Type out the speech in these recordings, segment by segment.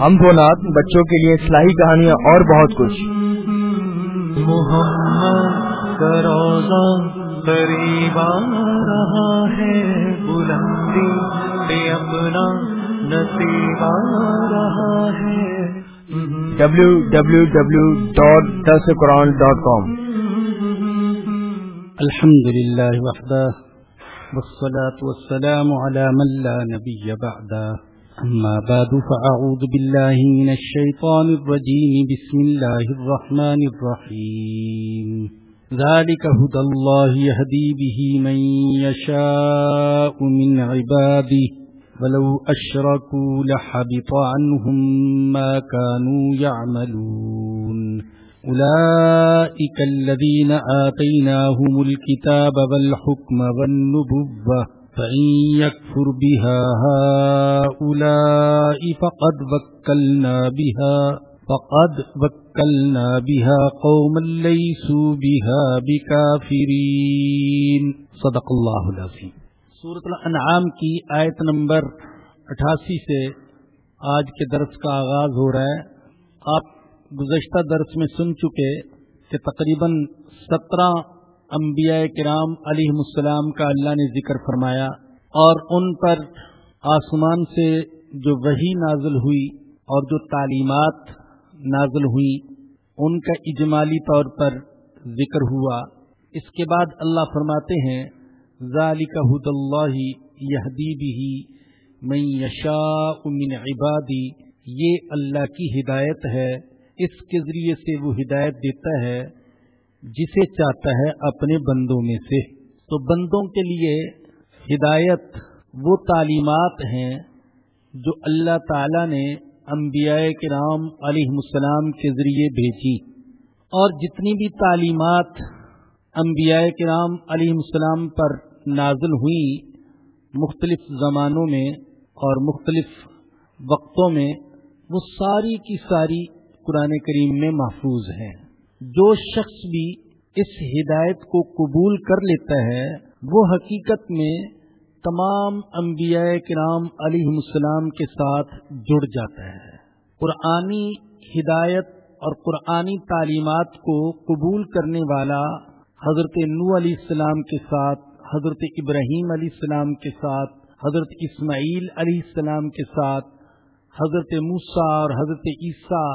ہم دو نات بچوں کے لیے اصلاحی کہانیاں اور بہت کچھ۔ محمد روزہ قریب رہا ہے بلندی اپنا نصیب آ رہا ہے۔ W W W dot this Quran dot com الحمد للہ وحدہ والصلاة والسلام على من لا نبي بعده أما بعد فأعوذ بالله من الشيطان الرجيم. بسم الله الرحمن الرحيم. ذلك هدى الله يهدي به من يشاء من عباده. ولو أشركوا لحبط عنهم ما كانوا يعملون. أولئك الذين آتيناهم الكتاب والحكم والنبوة فإن يكفر بها هؤلاء فقد وكلنا بها فقد وكلنا بها قوما ليسوا بها بكافرين صدق الله العظيم سورة الانعام کی آیت نمبر اٹھاسی سے آج کے درس کا آغاز ہو رہا ہے۔ آپ گزشتہ درس میں سن چکے کہ تقریباً سترہ انبیاء کرام علیہ السلام کا اللہ نے ذکر فرمایا اور ان پر آسمان سے جو وہی نازل ہوئی اور جو تعلیمات نازل ہوئی، ان کا اجمالی طور پر ذکر ہوا۔ اس کے بعد اللہ فرماتے ہیں، ذالک حد اللہ یہدی بھی میں یشا من عبادی۔ یہ اللہ کی ہدایت ہے، اس کے ذریعے سے وہ ہدایت دیتا ہے۔ جسے چاہتا ہے اپنے بندوں میں سے۔ تو بندوں کے لیے ہدایت وہ تعلیمات ہیں جو اللہ تعالی نے انبیاء کرام علیہ السلام کے ذریعے بھیجی۔ اور جتنی بھی تعلیمات انبیاء کرام علیہ السلام پر نازل ہوئی مختلف زمانوں میں اور مختلف وقتوں میں، وہ ساری کی ساری قرآن کریم میں محفوظ ہیں۔ جو شخص بھی اس ہدایت کو قبول کر لیتا ہے، وہ حقیقت میں تمام انبیاء کرام علیہ السلام کے ساتھ جڑ جاتا ہے۔ قرآنی ہدایت اور قرآنی تعلیمات کو قبول کرنے والا حضرت نو علیہ السلام کے ساتھ، حضرت ابراہیم علیہ السلام کے ساتھ، حضرت اسماعیل علیہ السلام کے ساتھ، حضرت موسا اور حضرت عیسیٰ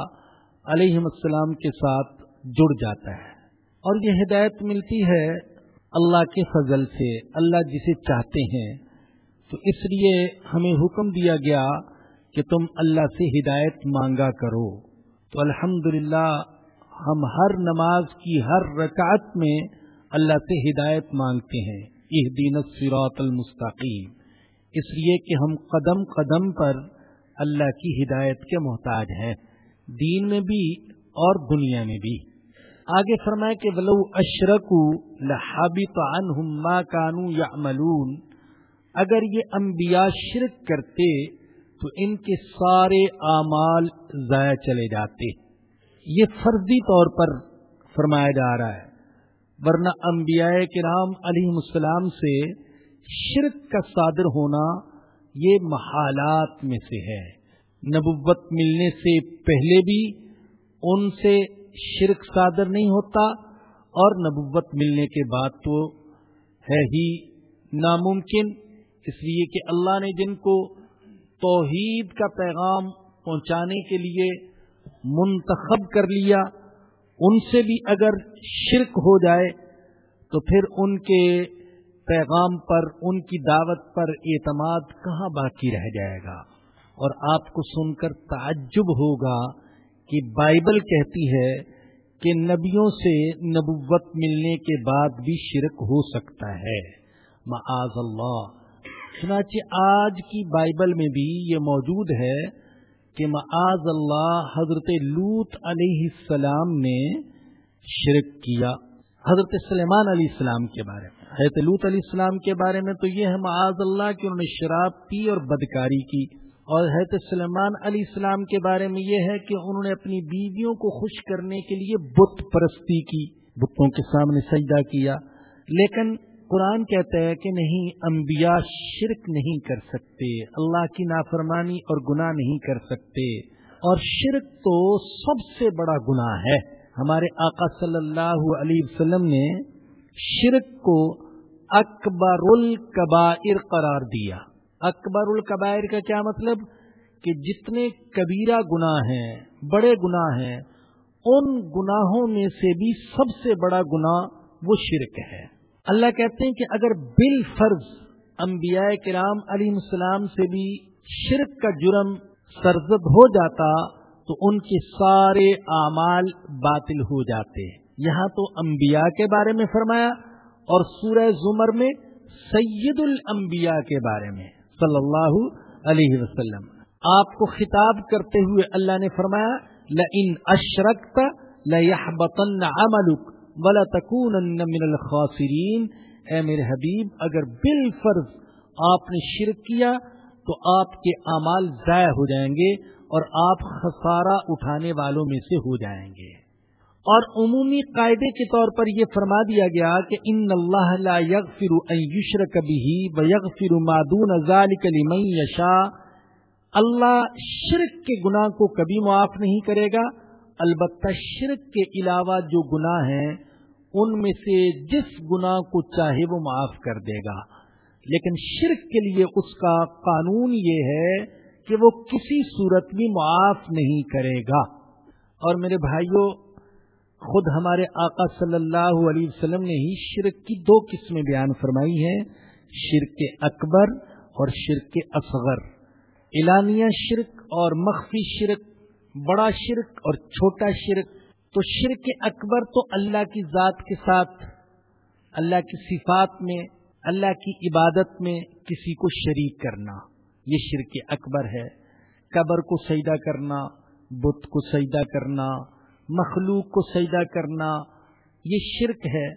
علیہ السلام کے ساتھ جڑ جاتا ہے۔ اور یہ ہدایت ملتی ہے اللہ کے فضل سے، اللہ جسے چاہتے ہیں۔ تو اس لیے ہمیں حکم دیا گیا کہ تم اللہ سے ہدایت مانگا کرو۔ تو الحمد ہم ہر نماز کی ہر رکعت میں اللہ سے ہدایت مانگتے ہیں۔ یہ دین سیرات المستقیم۔ اس لیے کہ ہم قدم قدم پر اللہ کی ہدایت کے محتاج ہیں۔ دین میں بھی اور دنیا میں بھی۔ آگے فرمائے کہ ولو اشرکو لحابط عنہم ما کانو یعملون، اگر یہ انبیاء شرک کرتے تو ان کے سارے اعمال ضائع چلے جاتے۔ یہ فرضی طور پر فرمایا جا رہا ہے، ورنہ انبیاء کرام علیہ السلام سے شرک کا صادر ہونا یہ محالات میں سے ہے۔ نبوت ملنے سے پہلے بھی ان سے شرک صادر نہیں ہوتا اور نبوت ملنے کے بعد تو ہے ہی ناممکن۔ اس لیے کہ اللہ نے جن کو توحید کا پیغام پہنچانے کے لیے منتخب کر لیا، ان سے بھی اگر شرک ہو جائے تو پھر ان کے پیغام پر، ان کی دعوت پر اعتماد کہاں باقی رہ جائے گا؟ اور آپ کو سن کر تعجب ہوگا کہ بائبل کہتی ہے کہ نبیوں سے نبوت ملنے کے بعد بھی شرک ہو سکتا ہے۔ معاذ اللہ۔ چنانچہ آج کی بائبل میں بھی یہ موجود ہے کہ معاذ اللہ حضرت لوت علیہ السلام نے شرک کیا۔ حضرت سلیمان علیہ السلام کے بارے میں۔ حضرت لوت علیہ السلام کے بارے میں تو یہ ہے معاذ اللہ کہ انہوں نے شراب پی اور بدکاری کی۔ اور حضرت سلیمان علیہ السلام کے بارے میں یہ ہے کہ انہوں نے اپنی بیویوں کو خوش کرنے کے لیے بت پرستی کی، بتوں کے سامنے سجدہ کیا۔ لیکن قرآن کہتا ہے کہ نہیں، انبیاء شرک نہیں کر سکتے، اللہ کی نافرمانی اور گناہ نہیں کر سکتے۔ اور شرک تو سب سے بڑا گناہ ہے۔ ہمارے آقا صلی اللہ علیہ وسلم نے شرک کو اکبر القبائر قرار دیا۔ اکبر القبائر کا کیا مطلب؟ کہ جتنے کبیرہ گناہ ہیں، بڑے گناہ ہیں، ان گناہوں میں سے بھی سب سے بڑا گناہ وہ شرک ہے۔ اللہ کہتے ہیں کہ اگر بال فرض انبیاء کرام علی السلام سے بھی شرک کا جرم سرزد ہو جاتا، تو ان کے سارے اعمال باطل ہو جاتے۔ یہاں تو انبیاء کے بارے میں فرمایا اور سورہ زمر میں سید الانبیاء کے بارے میں۔ صلی اللہ علیہ وسلم۔ آپ کو خطاب کرتے ہوئے اللہ نے فرمایا لَإِنْ أَشْرَكْتَ لَيَحْبَطَنَّ عَمَلُكَ ولا تکون من الخاسرین۔ اے میرے حبیب، اگر بال فرض آپ نے شرک کیا، تو آپ کے اعمال ضائع ہو جائیں گے اور آپ خسارہ اٹھانے والوں میں سے ہو جائیں گے۔ اور عمومی قاعدے کے طور پر یہ فرما دیا گیا کہ ان اللہ لا یغفر ان یشرک به ویغفر ما دون ذلك لمن یشاء، اللہ شرک کے گناہ کو کبھی معاف نہیں کرے گا، البتہ شرک کے علاوہ جو گناہ ہیں، ان میں سے جس گناہ کو چاہے وہ معاف کر دے گا۔ لیکن شرک کے لیے اس کا قانون یہ ہے کہ وہ کسی صورت بھی معاف نہیں کرے گا۔ اور میرے بھائیوں خود ہمارے آقا صلی اللہ علیہ وسلم نے ہی شرک کی دو قسمیں بیان فرمائی ہیں، شرک اکبر اور شرک اصغر۔ اعلانیہ شرک اور مخفی شرک، بڑا شرک اور چھوٹا شرک۔ تو شرک اکبر تو اللہ کی ذات کے ساتھ، اللہ کی صفات میں، اللہ کی عبادت میں کسی کو شریک کرنا۔ یہ شرک اکبر ہے۔ قبر کو سجدہ کرنا، بت کو سجدہ کرنا مخلوق کو سجدہ کرنا، یہ شرک ہے۔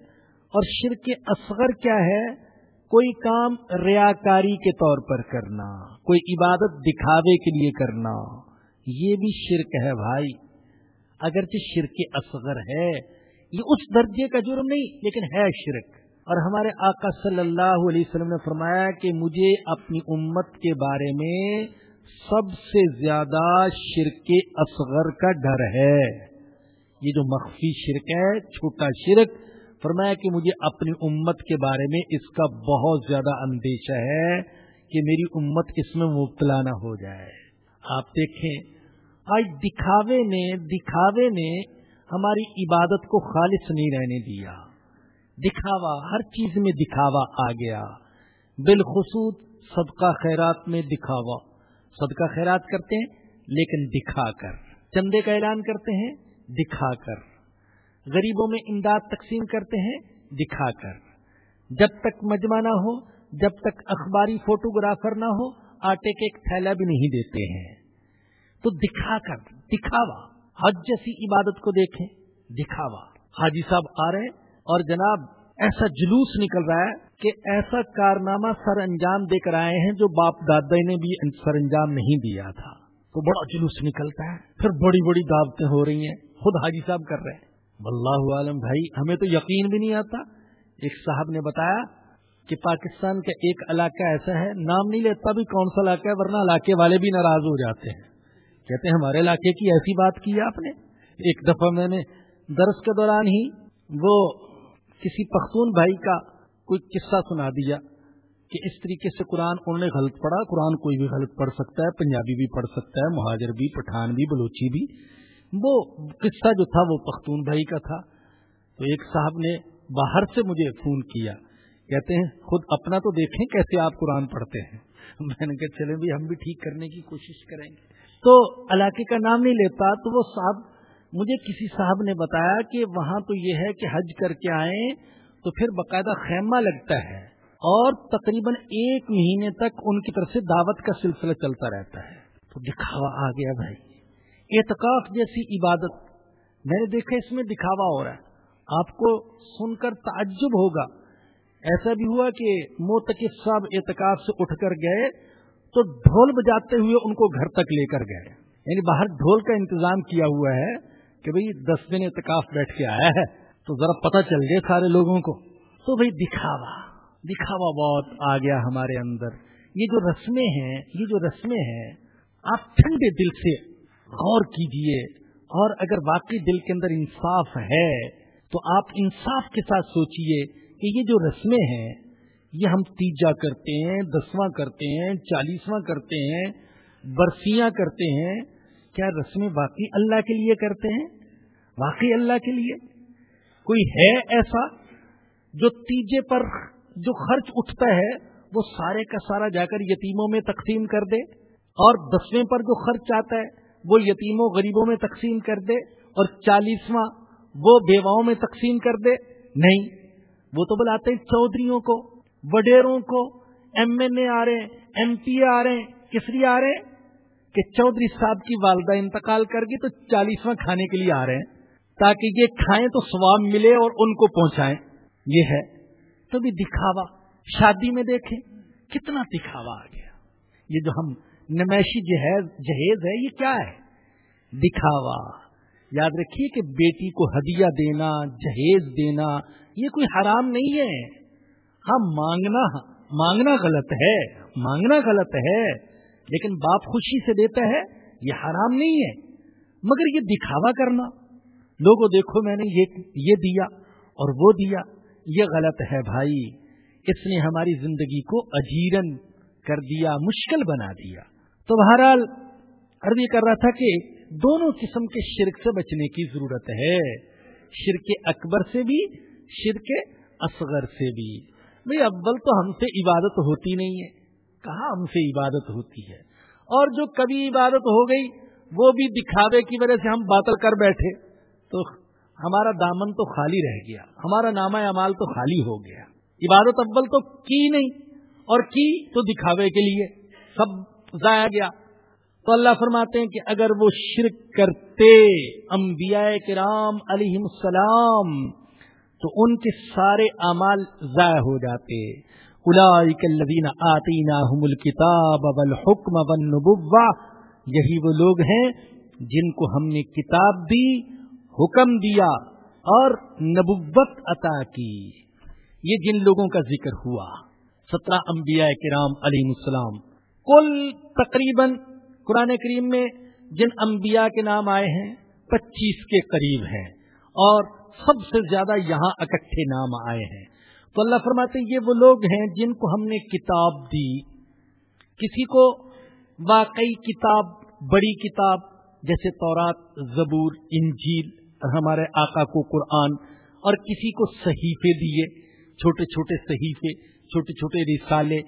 اور شرک اصغر کیا ہے؟ کوئی کام ریاکاری کے طور پر کرنا، کوئی عبادت دکھاوے کے لیے کرنا۔ یہ بھی شرک ہے بھائی۔ اگرچہ شرک اصغر ہے، یہ اس درجے کا جرم نہیں، لیکن ہے شرک۔ اور ہمارے آقا صلی اللہ علیہ وسلم نے فرمایا کہ مجھے اپنی امت کے بارے میں سب سے زیادہ شرک اصغر کا ڈر ہے۔ یہ جو مخفی شرک ہے، چھوٹا شرک، فرمایا کہ مجھے اپنی امت کے بارے میں اس کا بہت زیادہ اندیشہ ہے کہ میری امت اس میں مبتلا نہ ہو جائے۔ آپ دیکھیں، آج دکھاوے نے دکھاوے نے ہماری عبادت کو خالص نہیں رہنے دیا۔ دکھاوا، ہر چیز میں دکھاوا آ گیا۔ بالخصوص صدقہ خیرات میں دکھاوا۔ صدقہ خیرات کرتے ہیں، لیکن دکھا کر۔ چندے کا اعلان کرتے ہیں دکھا کر۔ غریبوں میں امداد تقسیم کرتے ہیں، دکھا کر۔ جب تک مجمع نہ ہو، جب تک اخباری فوٹوگرافر نہ ہو، آٹے کے ایک تھیلا بھی نہیں دیتے ہیں۔ تو دکھا کر، دکھاوا۔ حج جیسی عبادت کو دیکھیں، دکھاوا۔ حاجی صاحب آ رہے اور جناب ایسا جلوس نکل رہا ہے کہ ایسا کارنامہ سر انجام دے کر آئے ہیں جو باپ دادا نے بھی سر انجام نہیں دیا تھا۔ تو بڑا جلوس نکلتا ہے، پھر بڑی بڑی دعوتیں ہو رہی ہیں۔ خود حاجی صاحب کر رہے ہیں۔ واللہ عالم بھائی، ہمیں تو یقین بھی نہیں آتا۔ ایک صاحب نے بتایا کہ پاکستان کا ایک علاقہ ایسا ہے، نام نہیں لیتا بھی کون سا علاقہ ہے، ورنہ علاقے والے بھی ناراض ہو جاتے ہیں۔ کہتے ہیں، ہمارے علاقے کی ایسی بات کی آپ نے۔ ایک دفعہ میں نے درس کے دوران ہی وہ کسی پختون بھائی کا کوئی قصہ سنا دیا کہ اس طریقے سے قرآن، انہوں نے غلط پڑھا۔ قرآن کوئی بھی غلط پڑھ سکتا ہے، پنجابی بھی پڑھ سکتا ہے، مہاجر بھی، پٹھان بھی، بلوچی بھی۔ وہ قصہ جو تھا وہ پختون بھائی کا تھا۔ تو ایک صاحب نے باہر سے مجھے فون کیا۔ کہتے ہیں، خود اپنا تو دیکھیں کیسے آپ قرآن پڑھتے ہیں۔ میں نے کہا چلے بھی ہم بھی ٹھیک کرنے کی کوشش کریں گے۔ تو علاقے کا نام نہیں لیتا، تو وہ صاحب، مجھے کسی صاحب نے بتایا کہ وہاں تو یہ ہے کہ حج کر کے آئیں تو پھر باقاعدہ خیمہ لگتا ہے اور تقریباً ایک مہینے تک ان کی طرف سے دعوت کا سلسلہ چلتا رہتا ہے۔ تو دکھاوا آ گیا بھائی۔ اعتکاف جیسی عبادت۔ میں نے دیکھا اس میں دکھاوا ہو رہا ہے۔ آپ کو سن کر تعجب ہوگا۔ ایسا بھی ہوا کہ موتقف صاحب اعتکاف سے اٹھ کر گئے تو ڈھول بجاتے ہوئے ان کو گھر تک لے کر گئے۔ یعنی باہر ڈھول کا انتظام کیا ہوا ہے کہ بھئی دس دن اعتکاف بیٹھ کے آیا ہے تو ذرا پتہ چل گئے سارے لوگوں کو۔ تو بھئی دکھاوا دکھاوا بہت آ گیا ہمارے اندر۔ یہ جو رسمیں ہیں، یہ جو رسمیں ہیں، آپ ٹھنڈے دل سے غور کیجیے اور اگر واقعی دل کے اندر انصاف ہے، تو آپ انصاف کے ساتھ سوچئے کہ یہ جو رسمیں ہیں، یہ ہم تیجا کرتے ہیں، دسواں کرتے ہیں، چالیسواں کرتے ہیں، برسیاں کرتے ہیں۔ کیا رسمیں واقعی اللہ کے لیے کرتے ہیں؟ واقعی اللہ کے لیے؟ کوئی ہے ایسا جو تیجے پر جو خرچ اٹھتا ہے، وہ سارے کا سارا جا کر یتیموں میں تقسیم کر دے اور دسویں پر جو خرچ آتا ہے وہ یتیموں غریبوں میں تقسیم کر دے اور چالیسواں وہ بیواؤں میں تقسیم کر دے نہیں وہ تو بلاتے ہیں چودھریوں کو وڈیروں کو ایم این اے آ رہے ہیں، ایم پی اے آ رہے ہیں، کس لیے آ رہے ہیں؟ کہ چودھری صاحب کی والدہ انتقال کر گئی تو چالیسواں کھانے کے لیے آ رہے ہیں تاکہ یہ کھائیں تو سواب ملے اور ان کو پہنچائیں۔ یہ ہے۔ تو بھی دکھاوا۔ شادی میں دیکھیں، کتنا دکھاوا آ گیا۔ یہ جو ہم نمائشی جہیز جہیز ہے، یہ کیا ہے؟ دکھاوا۔ یاد رکھیے کہ بیٹی کو ہدیہ دینا، جہیز دینا، یہ کوئی حرام نہیں ہے۔ ہم مانگنا مانگنا غلط ہے، مانگنا غلط ہے، لیکن باپ خوشی سے دیتا ہے، یہ حرام نہیں ہے۔ مگر یہ دکھاوا کرنا۔ لوگوں، دیکھو، میں نے یہ یہ دیا اور وہ دیا۔ یہ غلط ہے بھائی۔ اس نے ہماری زندگی کو اجیرن کر دیا، مشکل بنا دیا۔ تو بہرحال عربی کر رہا تھا کہ دونوں قسم کے شرک سے بچنے کی ضرورت ہے۔ شرک اکبر سے بھی، شرک اصغر سے بھی۔ بھائی اول تو ہم سے عبادت ہوتی نہیں ہے۔ کہاں ہم سے عبادت ہوتی ہے؟ اور جو کبھی عبادت ہو گئی، وہ بھی دکھاوے کی وجہ سے ہم باطل کر بیٹھے۔ تو ہمارا دامن تو خالی رہ گیا۔ ہمارا نامہ امال تو خالی ہو گیا۔ عبادت اول تو کی نہیں، اور کی تو دکھاوے کے لیے۔ سب ضائع گیا۔ تو اللہ فرماتے ہیں کہ اگر وہ شرک کرتے انبیاء کرام علیہ السلام، تو ان کے سارے اعمال ضائع ہو جاتے۔ الذین آتیناہم الکتاب والحکم والنبوہ، یہی وہ لوگ ہیں جن کو ہم نے کتاب دی، حکم دیا اور نبوت عطا کی۔ یہ جن لوگوں کا ذکر ہوا، سترہ انبیاء کرام علیہ السلام۔ کل تقریباً قرآن کریم میں جن انبیاء کے نام آئے ہیں، پچیس کے قریب ہیں اور سب سے زیادہ یہاں اکٹھے نام آئے ہیں۔ تو اللہ فرماتے ہیں، یہ وہ لوگ ہیں جن کو ہم نے کتاب دی۔ کسی کو واقعی کتاب، بڑی کتاب، جیسے تورات، زبور، انجیل ہمارے آقا کو قرآن، اور کسی کو صحیفے دیے، چھوٹے چھوٹے صحیفے، چھوٹے چھوٹے رسالے،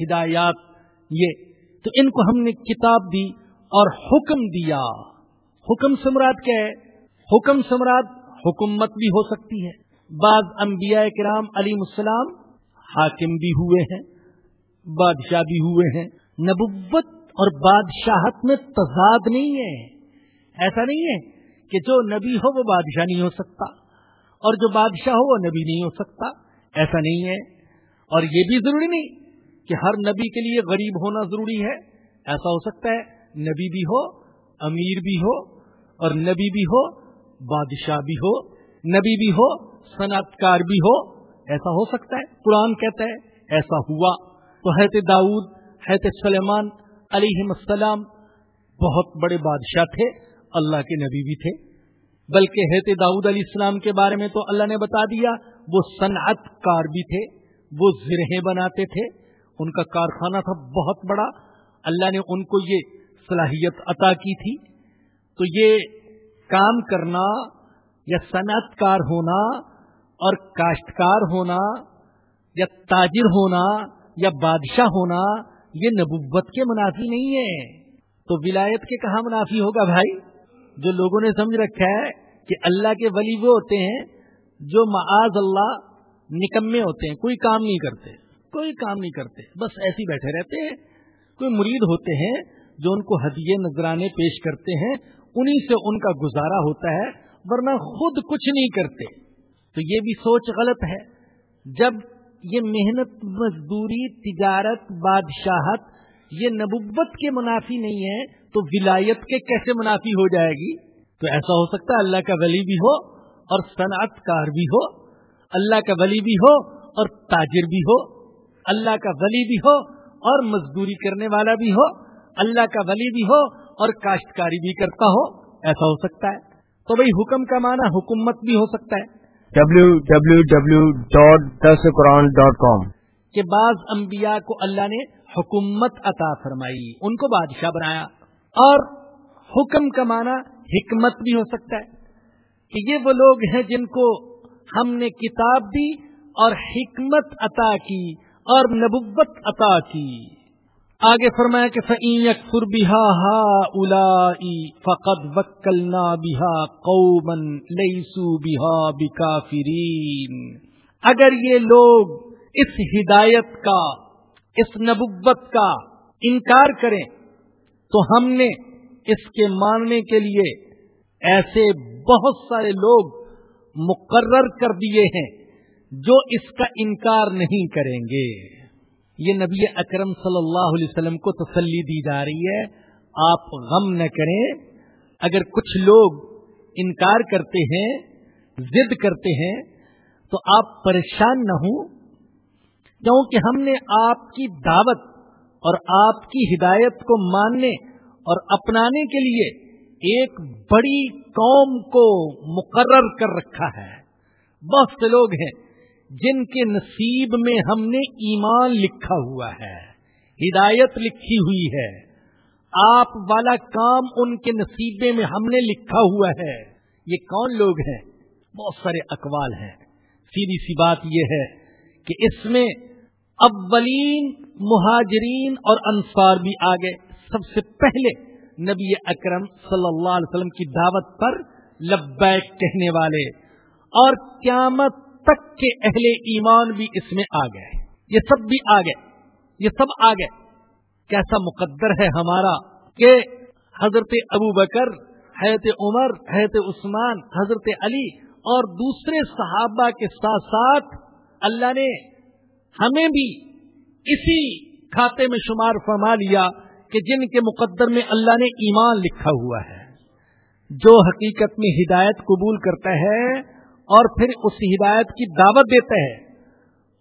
ہدایات یہ۔ تو ان کو ہم نے کتاب دی اور حکم دیا۔ حکم سمراد کیا ہے؟ حکم سمراد حکومت بھی ہو سکتی ہے۔ بعض انبیاء کرام علی السلام حاکم بھی ہوئے ہیں، بادشاہ بھی ہوئے ہیں۔ نبوت اور بادشاہت میں تضاد نہیں ہے۔ ایسا نہیں ہے کہ جو نبی ہو وہ بادشاہ نہیں ہو سکتا اور جو بادشاہ ہو وہ نبی نہیں ہو سکتا۔ ایسا نہیں ہے۔ اور یہ بھی ضروری نہیں کہ ہر نبی کے لیے غریب ہونا ضروری ہے۔ ایسا ہو سکتا ہے نبی بھی ہو، امیر بھی ہو اور نبی بھی ہو، بادشاہ بھی ہو، نبی بھی ہو صنعت کار بھی ہو۔ ایسا ہو سکتا ہے۔ قرآن کہتا ہے، ایسا ہوا۔ تو حیت داؤد حیت سلیمان علیہ السلام بہت بڑے بادشاہ تھے، اللہ کے نبی بھی تھے۔ بلکہ حیرت داؤد علیہ السلام کے بارے میں تو اللہ نے بتا دیا، وہ صنعت کار بھی تھے، وہ زرہیں بناتے تھے۔ ان کا کارخانہ تھا بہت بڑا۔ اللہ نے ان کو یہ صلاحیت عطا کی تھی۔ تو یہ کام کرنا یا صنعت کار ہونا اور کاشتکار ہونا یا تاجر ہونا یا بادشاہ ہونا، یہ نبوت کے منافی نہیں ہے۔ تو ولایت کے کہاں منافی ہوگا بھائی؟ جو لوگوں نے سمجھ رکھا ہے کہ اللہ کے ولی وہ ہوتے ہیں جو معاذ اللہ نکمے ہوتے ہیں، کوئی کام نہیں کرتے۔ کوئی کام نہیں کرتے، بس ایسے بیٹھے رہتے ہیں۔ کوئی مرید ہوتے ہیں جو ان کو ہدیے، نذرانے پیش کرتے ہیں، انہی سے ان کا گزارا ہوتا ہے، ورنہ خود کچھ نہیں کرتے۔ تو یہ بھی سوچ غلط ہے۔ جب یہ محنت، مزدوری، تجارت، بادشاہت، یہ نبوت کے منافی نہیں ہے تو ولایت کے کیسے منافی ہو جائے گی؟ تو ایسا ہو سکتا ہے اللہ کا ولی بھی ہو اور صنعت کار بھی ہو، اللہ کا ولی بھی ہو اور تاجر بھی ہو۔ اللہ کا ولی بھی ہو اور مزدوری کرنے والا بھی ہو اللہ کا ولی بھی ہو اور کاشتکاری بھی کرتا ہو ایسا ہو سکتا ہے۔ تو بھائی حکم کا معنی حکومت بھی ہو سکتا ہے۔ www.dasquran.com کہ بعض انبیاء کو اللہ نے حکومت عطا فرمائی ان کو بادشاہ بنایا۔ اور حکم کا معنی حکمت بھی ہو سکتا ہے۔ کہ یہ وہ لوگ ہیں جن کو ہم نے کتاب دی اور حکمت عطا کی۔ اور نبوت عطا کی۔ آگے فرمایا کہ فعین بہا ہا الا فقد وکلنا بہا قومن لئیسو بہا بکافرین اگر یہ لوگ اس ہدایت کا، اس نبوت کا انکار کریں، تو ہم نے اس کے ماننے کے لیے ایسے بہت سارے لوگ مقرر کر دیے ہیں۔ جو اس کا انکار نہیں کریں گے۔ یہ نبی اکرم صلی اللہ علیہ وسلم کو تسلی دی جا رہی ہے۔ آپ غم نہ کریں۔ اگر کچھ لوگ انکار کرتے ہیں، ضد کرتے ہیں، تو آپ پریشان نہ ہوں۔ کیونکہ ہم نے آپ کی دعوت اور آپ کی ہدایت کو ماننے اور اپنانے کے لیے ایک بڑی قوم کو مقرر کر رکھا ہے۔ بہت سے لوگ ہیں۔ جن کے نصیب میں ہم نے ایمان لکھا ہوا ہے، ہدایت لکھی ہوئی ہے۔ آپ والا کام ان کے نصیبے میں ہم نے لکھا ہوا ہے۔ یہ کون لوگ ہیں؟ بہت سارے اقوال ہیں۔ سیدھی سی بات یہ ہے کہ اس میں اولین مہاجرین اور انصار بھی آ گئے سب سے پہلے نبی اکرم صلی اللہ علیہ وسلم کی دعوت پر لبیک کہنے والے۔ اور قیامت تک کے اہل ایمان بھی اس میں آ گئے۔ یہ سب بھی آ گئے۔ یہ سب آ گئے۔ کیسا مقدر ہے ہمارا کہ حضرت ابو بکر حیرت عمر حیرت عثمان، حضرت علی اور دوسرے صحابہ کے ساتھ ساتھ اللہ نے ہمیں بھی اسی کھاتے میں شمار فرما لیا کہ جن کے مقدر میں اللہ نے ایمان لکھا ہوا ہے۔ جو حقیقت میں ہدایت قبول کرتا ہے اور پھر اس ہدایت کی دعوت دیتا ہے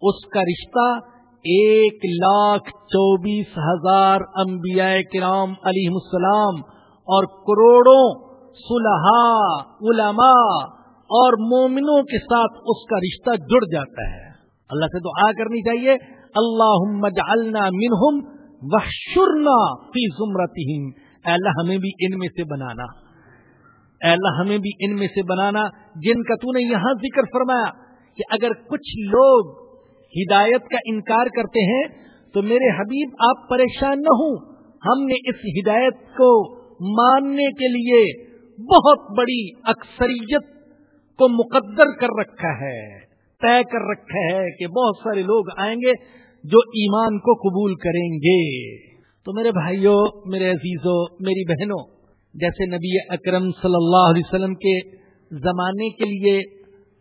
اس کا رشتہ ایک لاکھ چوبیس ہزار انبیاء کرام علیہ السلام اور کروڑوں سلحا علماء اور مومنوں کے ساتھ اس کا رشتہ جڑ جاتا ہے۔ اللہ سے تو آ کرنی چاہیے۔ اللہ جعلنا منہم وحشرنا فی زمرتہم۔ اللہ، ہمیں بھی ان میں سے بنانا۔ اے اللہ ہمیں بھی ان میں سے بنانا، جن کا تو نے یہاں ذکر فرمایا کہ اگر کچھ لوگ ہدایت کا انکار کرتے ہیں تو میرے حبیب آپ پریشان نہ ہوں۔ ہم نے اس ہدایت کو ماننے کے لیے بہت بڑی اکثریت کو مقدر کر رکھا ہے۔ طے کر رکھا ہے کہ بہت سارے لوگ آئیں گے جو ایمان کو قبول کریں گے۔ تو میرے بھائیوں، میرے عزیزوں، میری بہنوں جیسے نبی اکرم صلی اللہ علیہ وسلم کے زمانے کے لیے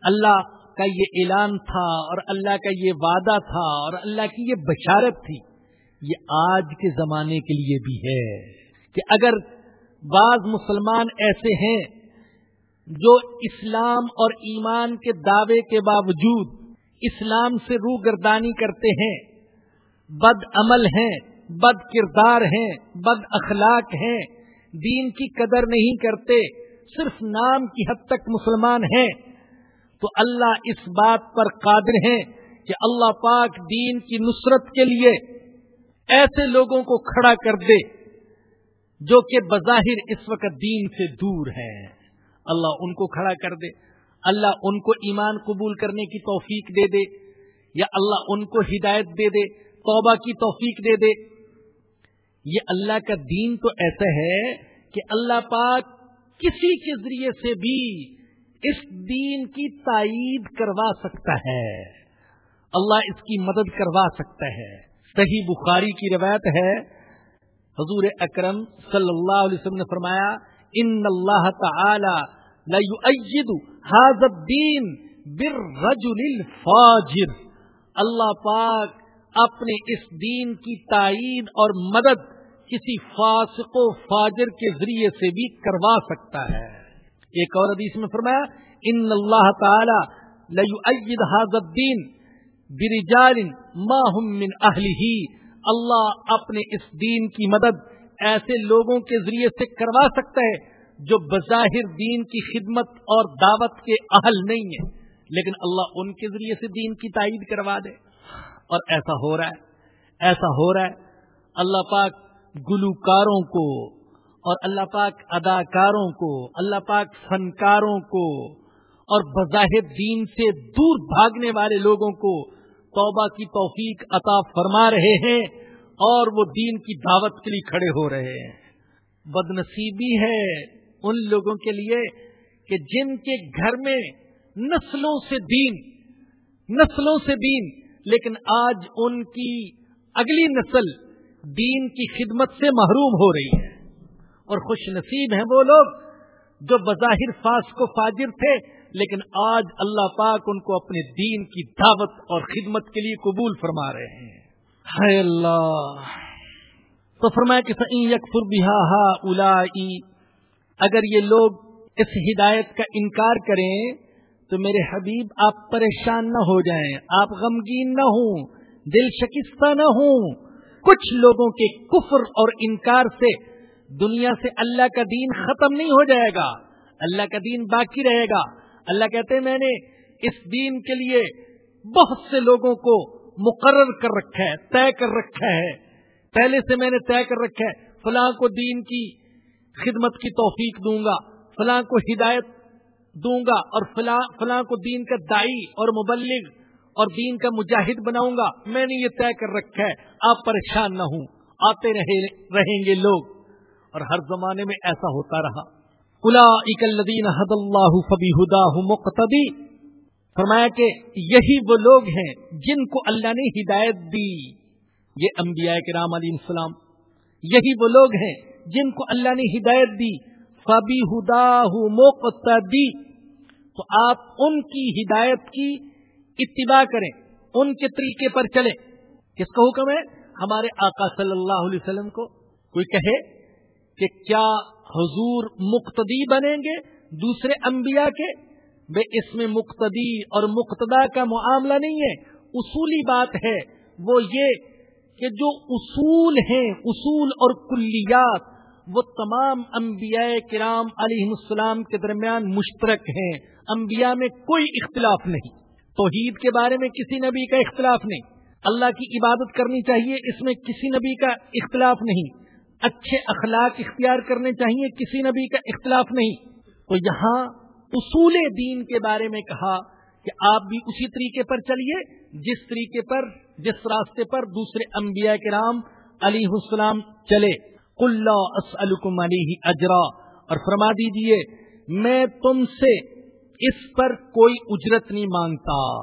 اللہ کا یہ اعلان تھا اور اللہ کا یہ وعدہ تھا اور اللہ کی یہ بشارت تھی، یہ آج کے زمانے کے لیے بھی ہے۔ کہ اگر بعض مسلمان ایسے ہیں جو اسلام اور ایمان کے دعوے کے باوجود اسلام سے روح گردانی کرتے ہیں، بد عمل ہیں، بد کردار ہیں، بد اخلاق ہیں دین کی قدر نہیں کرتے، صرف نام کی حد تک مسلمان ہیں۔ تو اللہ اس بات پر قادر ہیں کہ اللہ پاک دین کی نصرت کے لیے ایسے لوگوں کو کھڑا کر دے جو کہ بظاہر اس وقت دین سے دور ہیں۔ اللہ ان کو کھڑا کر دے، اللہ ان کو ایمان قبول کرنے کی توفیق دے دے، یا اللہ ان کو ہدایت دے دے، توبہ کی توفیق دے دے۔ یہ اللہ کا دین تو ایسا ہے کہ اللہ پاک کسی کے ذریعے سے بھی اس دین کی تائید کروا سکتا ہے۔ اللہ اس کی مدد کروا سکتا ہے۔ صحیح بخاری کی روایت ہے۔ حضور اکرم صلی اللہ علیہ وسلم نے فرمایا، ان اللہ تعالی الدین بالرجل الفاجر۔ اللہ پاک اپنے اس دین کی تائید اور مدد کسی فاسق و فاجر کے ذریعے سے بھی کروا سکتا ہے۔ ایک اور حدیث میں فرمایا، ان اللہ تعالی هذا الدین برجال ما هم من اہلہ۔ اللہ اپنے اس دین کی مدد ایسے لوگوں کے ذریعے سے کروا سکتا ہے جو بظاہر دین کی خدمت اور دعوت کے اہل نہیں ہیں۔ لیکن اللہ ان کے ذریعے سے دین کی تائید کروا دے۔ اور ایسا ہو رہا ہے، ایسا ہو رہا ہے، اللہ پاک گلوکاروں کو اور اللہ پاک اداکاروں کو، اللہ پاک فنکاروں کو اور بظاہر دین سے دور بھاگنے والے لوگوں کو توبہ کی توفیق عطا فرما رہے ہیں اور وہ دین کی دعوت کے لیے کھڑے ہو رہے ہیں۔ بد نصیبی ہے ان لوگوں کے لیے کہ جن کے گھر میں نسلوں سے دین، نسلوں سے دین، لیکن آج ان کی اگلی نسل دین کی خدمت سے محروم ہو رہی ہے۔ اور خوش نصیب ہیں وہ لوگ جو بظاہر فاس کو فاجر تھے، لیکن آج اللہ پاک ان کو اپنے دین کی دعوت اور خدمت کے لیے قبول فرما رہے ہیں۔ ہے اللہ۔ تو فرمایا کہ یکفر بہا الا اگر یہ لوگ اس ہدایت کا انکار کریں، تو میرے حبیب آپ پریشان نہ ہو جائیں، آپ غمگین نہ ہوں، دل شکستہ نہ ہوں۔ کچھ لوگوں کے کفر اور انکار سے دنیا سے اللہ کا دین ختم نہیں ہو جائے گا، اللہ کا دین باقی رہے گا۔ اللہ کہتے ہیں میں نے اس دین کے لیے بہت سے لوگوں کو مقرر کر رکھا ہے، طے کر رکھا ہے۔ پہلے سے میں نے طے کر رکھا ہے، فلاں کو دین کی خدمت کی توفیق دوں گا، فلاں کو ہدایت دوں گا اور فلاں فلاں کو دین کا دائی اور مبلغ اور دین کا مجاہد بناؤں گا۔ میں نے یہ طے کر رکھا ہے، آپ پریشان نہ ہوں۔ آتے رہے رہیں گے لوگ۔ اور ہر زمانے میں ایسا ہوتا رہا۔ الا اکلدین حد اللہ فبی ہدا مقتدی۔ فرمایا کہ یہی وہ لوگ ہیں جن کو اللہ نے ہدایت دی۔ یہ انبیاء کرام علیہ السلام۔ یہی وہ لوگ ہیں جن کو اللہ نے ہدایت دی۔ فبی ہدا مقتدی۔ تو آپ ان کی ہدایت کی اتباع کریں، ان کے طریقے پر چلیں۔ کس کا حکم ہے؟ ہمارے آقا صلی اللہ علیہ وسلم کو۔ کوئی کہے کہ کیا حضور مقتدی بنیں گے دوسرے انبیاء کے؟ بے اس میں مقتدی اور مقتدا کا معاملہ نہیں ہے۔ اصولی بات ہے وہ یہ کہ جو اصول ہیں، اصول اور کلیات، وہ تمام انبیاء کرام علیہ السلام کے درمیان مشترک ہیں۔ انبیاء میں کوئی اختلاف نہیں۔ توحید کے بارے میں کسی نبی کا اختلاف نہیں۔ اللہ کی عبادت کرنی چاہیے، اس میں کسی نبی کا اختلاف نہیں۔ اچھے اخلاق اختیار کرنے چاہیے، کسی نبی کا اختلاف نہیں۔ تو یہاں اصول دین کے بارے میں کہا کہ آپ بھی اسی طریقے پر چلیے، جس طریقے پر، جس راستے پر دوسرے انبیاء کرام علی السلام چلے۔ اسلکم علی اجرا۔ اور فرما دیجیے میں تم سے اس پر کوئی اجرت نہیں مانگتا۔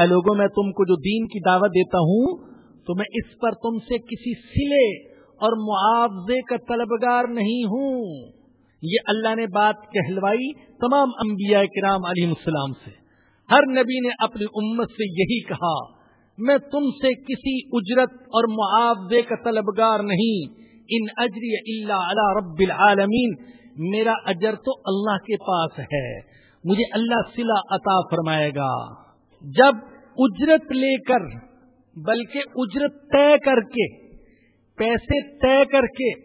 اے لوگوں، میں تم کو جو دین کی دعوت دیتا ہوں، تو میں اس پر تم سے کسی سلے اور معاوضے کا طلبگار نہیں ہوں۔ یہ اللہ نے بات کہلوائی تمام انبیاء کرام علیہ السلام سے۔ ہر نبی نے اپنی امت سے یہی کہا، میں تم سے کسی اجرت اور معاوضے کا طلبگار نہیں۔ ان اجری اللہ علی رب العالمین، میرا اجر تو اللہ کے پاس ہے۔ مجھے اللہ سلا عطا فرمائے گا۔ جب اجرت لے کر، بلکہ اجرت طے کر کے، پیسے طے کر کے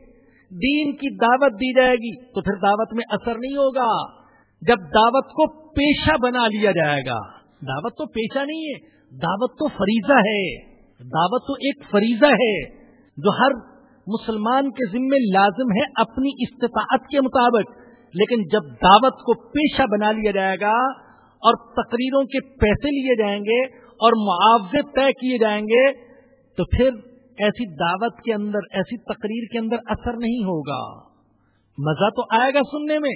دین کی دعوت دی جائے گی، تو پھر دعوت میں اثر نہیں ہوگا۔ جب دعوت کو پیشہ بنا لیا جائے گا۔ دعوت تو پیشہ نہیں ہے، دعوت تو فریضہ ہے۔ دعوت تو ایک فریضہ ہے جو ہر مسلمان کے ذمے لازم ہے اپنی استطاعت کے مطابق۔ لیکن جب دعوت کو پیشہ بنا لیا جائے گا اور تقریروں کے پیسے لیے جائیں گے اور معاوضے طے کیے جائیں گے، تو پھر ایسی دعوت کے اندر، ایسی تقریر کے اندر اثر نہیں ہوگا۔ مزہ تو آئے گا سننے میں،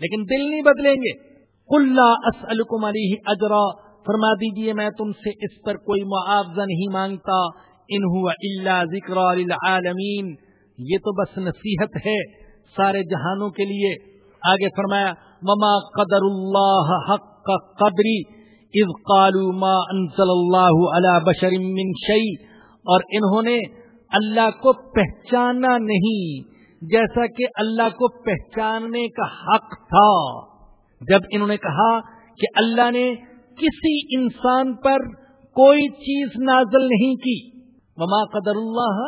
لیکن دل نہیں بدلیں گے۔ اللہ اسلکم علی اجرا، فرما دیجیے میں تم سے اس پر کوئی معاوضہ نہیں مانگتا۔ ان اللہ ذکر یہ تو بس نصیحت ہے سارے جہانوں کے لیے۔ آگے فرمایا مما قدر اللہ حق قدری از قالو ما انزل اللہ علی بشر من شی اور انہوں نے اللہ کو پہچانا نہیں، جیسا کہ اللہ کو پہچاننے کا حق تھا۔ جب انہوں نے کہا کہ اللہ نے کسی انسان پر کوئی چیز نازل نہیں کی، وما قدر اللہ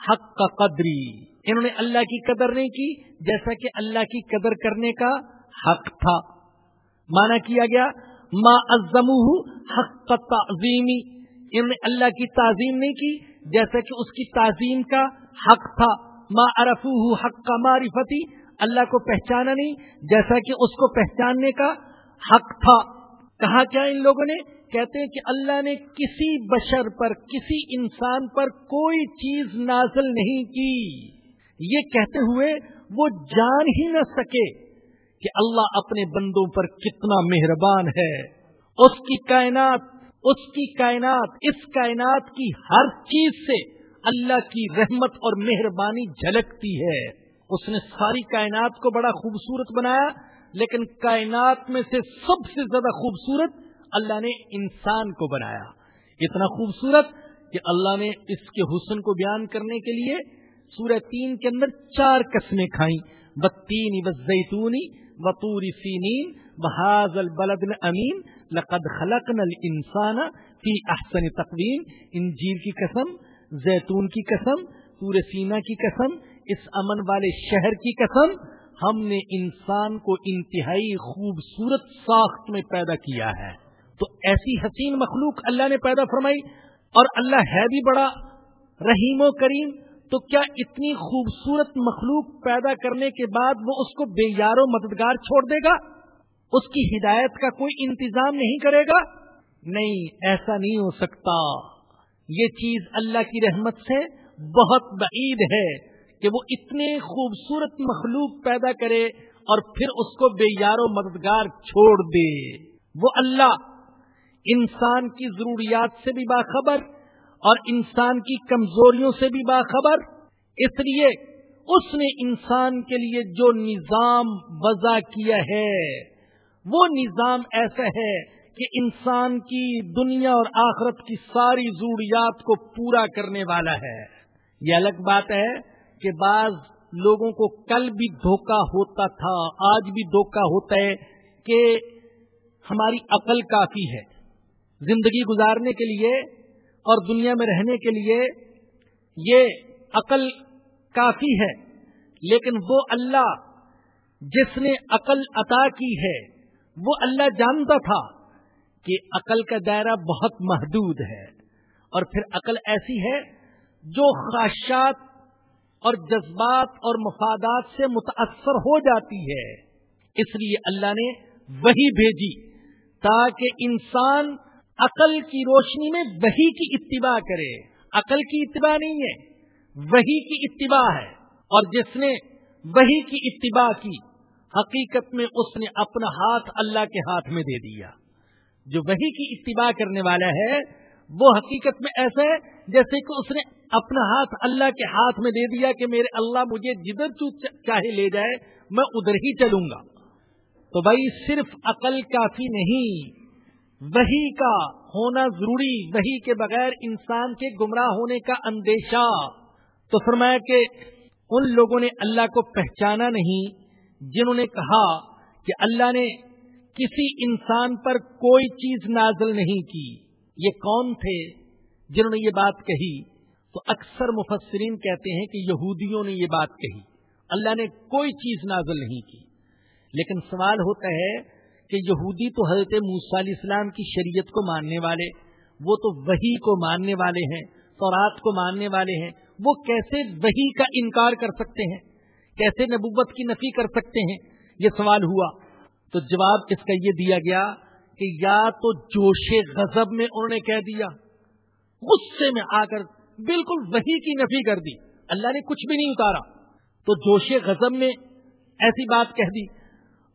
حق کا قدری انہوں نے اللہ کی قدر نہیں کی، جیسا کہ اللہ کی قدر کرنے کا حق تھا۔ مانا کیا گیا، ما ازم حق تعظیمی انہوں نے اللہ کی تعظیم نہیں کی، جیسا کہ اس کی تعظیم کا حق تھا۔ ما ارفو حق کا معرفتی اللہ کو پہچانا نہیں، جیسا کہ اس کو پہچاننے کا حق تھا۔ کہا کیا ان لوگوں نے؟ کہتے ہیں کہ اللہ نے کسی بشر پر، کسی انسان پر کوئی چیز نازل نہیں کی۔ یہ کہتے ہوئے وہ جان ہی نہ سکے کہ اللہ اپنے بندوں پر کتنا مہربان ہے۔ اس کی کائنات، اس کی کائنات، اس کائنات کی ہر چیز سے اللہ کی رحمت اور مہربانی جھلکتی ہے۔ اس نے ساری کائنات کو بڑا خوبصورت بنایا، لیکن کائنات میں سے سب سے زیادہ خوبصورت اللہ نے انسان کو بنایا۔ اتنا خوبصورت کہ اللہ نے اس کے حسن کو بیان کرنے کے لیے سورہ تین کے اندر چار قسمیں کھائیں۔ بتین بزیتونی بطور سینین بحاظ البلد امین لقد خلقنا الانسان فی احسن تقویم۔ انجیل کی قسم، زیتون کی قسم سور سینا کی قسم، اس امن والے شہر کی قسم۔ ہم نے انسان کو انتہائی خوبصورت ساخت میں پیدا کیا ہے۔ تو ایسی حسین مخلوق اللہ نے پیدا فرمائی اور اللہ ہے بھی بڑا، رحیم و کریم۔ تو کیا اتنی خوبصورت مخلوق پیدا کرنے کے بعد وہ اس کو بے یار و مددگار چھوڑ دے گا؟ اس کی ہدایت کا کوئی انتظام نہیں کرے گا؟ نہیں، ایسا نہیں ہو سکتا۔ یہ چیز اللہ کی رحمت سے بہت بعید ہے کہ وہ اتنے خوبصورت مخلوق پیدا کرے اور پھر اس کو بے یار و مددگار چھوڑ دے۔ وہ اللہ، انسان کی ضروریات سے بھی باخبر اور انسان کی کمزوریوں سے بھی باخبر۔ اس لیے اس نے انسان کے لیے جو نظام وضع کیا ہے، وہ نظام ایسا ہے کہ انسان کی دنیا اور آخرت کی ساری ضروریات کو پورا کرنے والا ہے۔ یہ الگ بات ہے کہ بعض لوگوں کو کل بھی دھوکا ہوتا تھا، آج بھی دھوکا ہوتا ہے کہ ہماری عقل کافی ہے۔ زندگی گزارنے کے لیے اور دنیا میں رہنے کے لیے یہ عقل کافی ہے، لیکن وہ اللہ جس نے عقل عطا کی ہے، وہ اللہ جانتا تھا کہ عقل کا دائرہ بہت محدود ہے۔ اور پھر عقل ایسی ہے جو خواہشات اور جذبات اور مفادات سے متاثر ہو جاتی ہے۔ اس لیے اللہ نے وہی بھیجی تاکہ انسان عقل کی روشنی میں وہی کی اتباع کرے۔ عقل کی اتباع نہیں ہے، وہی کی اتباع ہے۔ اور جس نے وہی کی اتباع کی، حقیقت میں اس نے اپنا ہاتھ اللہ کے ہاتھ میں دے دیا۔ جو وہی کی اتباع کرنے والا ہے، وہ حقیقت میں ایسا ہے جیسے کہ اس نے اپنا ہاتھ اللہ کے ہاتھ میں دے دیا کہ میرے اللہ مجھے جدھر چاہے لے جائے، میں ادھر ہی چلوں گا۔ تو بھائی صرف عقل کافی نہیں وہی کا ہونا ضروری، وہی کے بغیر انسان کے گمراہ ہونے کا اندیشہ۔ تو فرمایا کہ ان لوگوں نے اللہ کو پہچانا نہیں، جنہوں نے کہا کہ اللہ نے کسی انسان پر کوئی چیز نازل نہیں کی۔ یہ کون تھے جنہوں نے یہ بات کہی۔ تو اکثر مفسرین کہتے ہیں کہ یہودیوں نے یہ بات کہی۔ اللہ نے کوئی چیز نازل نہیں کی۔ لیکن سوال ہوتا ہے کہ یہودی تو حضرت موسیٰ علیہ السلام کی شریعت کو ماننے والے، وہ تو وہی کو ماننے والے ہیں، تورات کو ماننے والے ہیں، وہ کیسے وہی کا انکار کر سکتے ہیں؟ کیسے نبوت کی نفی کر سکتے ہیں؟ یہ سوال ہوا۔ تو جواب اس کا یہ دیا گیا کہ یا تو جوش غضب میں انہوں نے کہہ دیا، غصے میں آ کر بالکل وہی کی نفی کر دی، اللہ نے کچھ بھی نہیں اتارا۔ تو جوش غضب میں ایسی بات کہہ دی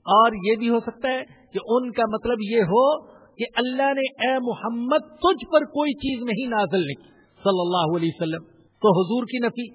اور یہ بھی ہو سکتا ہے کہ ان کا مطلب یہ ہو کہ اللہ نے اے محمد تجھ پر کوئی چیز نہیں نازل نہیں۔ صلی اللہ علیہ وسلم تو حضور کی نفی